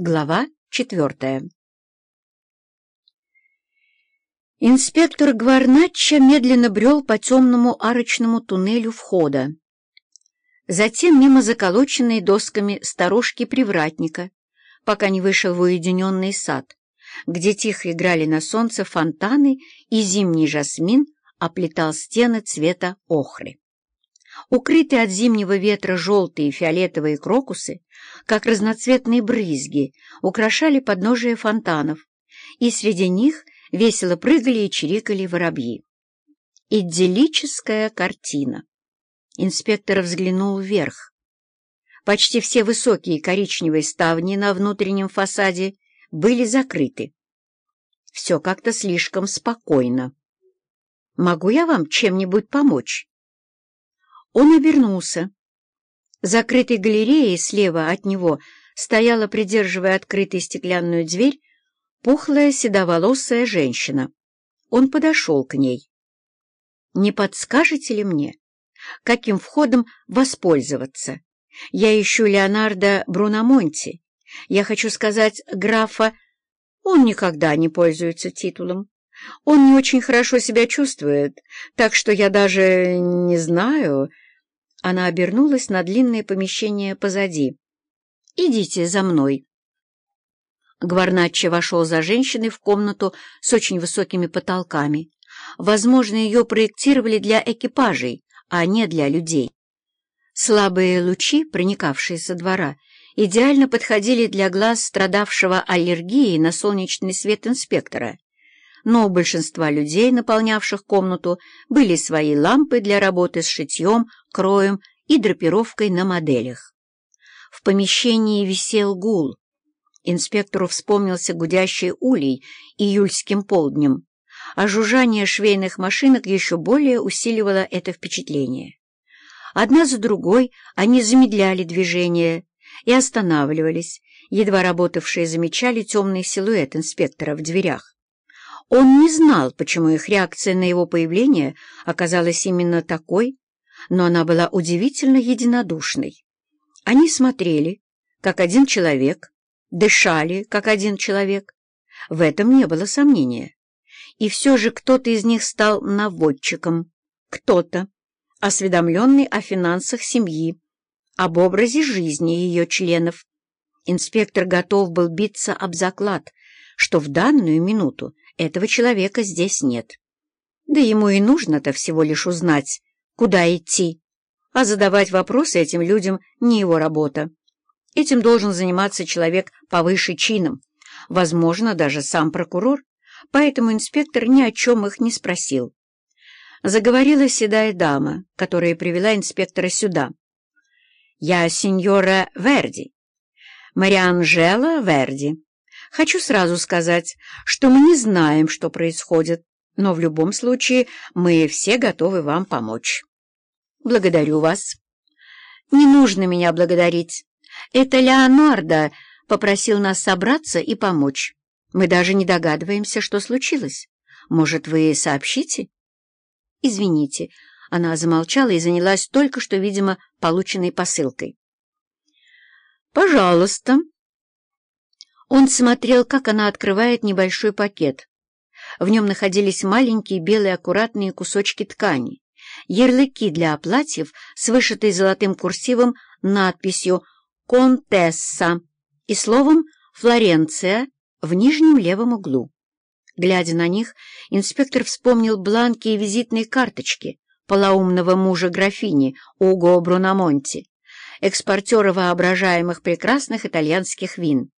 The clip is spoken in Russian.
Глава четвертая Инспектор Гварначча медленно брел по темному арочному туннелю входа. Затем мимо заколоченной досками сторожки привратника, пока не вышел в уединенный сад, где тихо играли на солнце фонтаны и зимний жасмин оплетал стены цвета охры. Укрытые от зимнего ветра желтые и фиолетовые крокусы, как разноцветные брызги, украшали подножие фонтанов, и среди них весело прыгали и чирикали воробьи. Идиллическая картина. Инспектор взглянул вверх. Почти все высокие коричневые ставни на внутреннем фасаде были закрыты. Все как-то слишком спокойно. «Могу я вам чем-нибудь помочь?» Он обернулся. Закрытой галереей слева от него стояла, придерживая открытой стеклянную дверь, пухлая седоволосая женщина. Он подошел к ней. «Не подскажете ли мне, каким входом воспользоваться? Я ищу Леонардо Бруномонти. Я хочу сказать графа. Он никогда не пользуется титулом. Он не очень хорошо себя чувствует, так что я даже не знаю...» Она обернулась на длинное помещение позади. «Идите за мной». Гварначчо вошел за женщиной в комнату с очень высокими потолками. Возможно, ее проектировали для экипажей, а не для людей. Слабые лучи, проникавшие со двора, идеально подходили для глаз страдавшего аллергией на солнечный свет инспектора но у большинства людей, наполнявших комнату, были свои лампы для работы с шитьем, кроем и драпировкой на моделях. В помещении висел гул. Инспектору вспомнился гудящий улей июльским полднем, а жужжание швейных машинок еще более усиливало это впечатление. Одна за другой они замедляли движение и останавливались, едва работавшие замечали темный силуэт инспектора в дверях. Он не знал, почему их реакция на его появление оказалась именно такой, но она была удивительно единодушной. Они смотрели, как один человек, дышали, как один человек. В этом не было сомнения. И все же кто-то из них стал наводчиком, кто-то, осведомленный о финансах семьи, об образе жизни ее членов. Инспектор готов был биться об заклад, что в данную минуту этого человека здесь нет. Да ему и нужно-то всего лишь узнать, куда идти. А задавать вопросы этим людям не его работа. Этим должен заниматься человек повыше чином, возможно, даже сам прокурор, поэтому инспектор ни о чем их не спросил. Заговорила седая дама, которая привела инспектора сюда. «Я сеньора Верди, Марианжела Верди. Хочу сразу сказать, что мы не знаем, что происходит, но в любом случае мы все готовы вам помочь. Благодарю вас. Не нужно меня благодарить. Это Леонардо попросил нас собраться и помочь. Мы даже не догадываемся, что случилось. Может, вы сообщите? Извините. Она замолчала и занялась только что, видимо, полученной посылкой. «Пожалуйста», он смотрел, как она открывает небольшой пакет. В нем находились маленькие белые аккуратные кусочки ткани, ярлыки для платьев с вышитой золотым курсивом надписью «Контесса» и словом «Флоренция» в нижнем левом углу. Глядя на них, инспектор вспомнил бланки и визитные карточки полоумного мужа графини Уго Бруномонти, экспортера воображаемых прекрасных итальянских вин.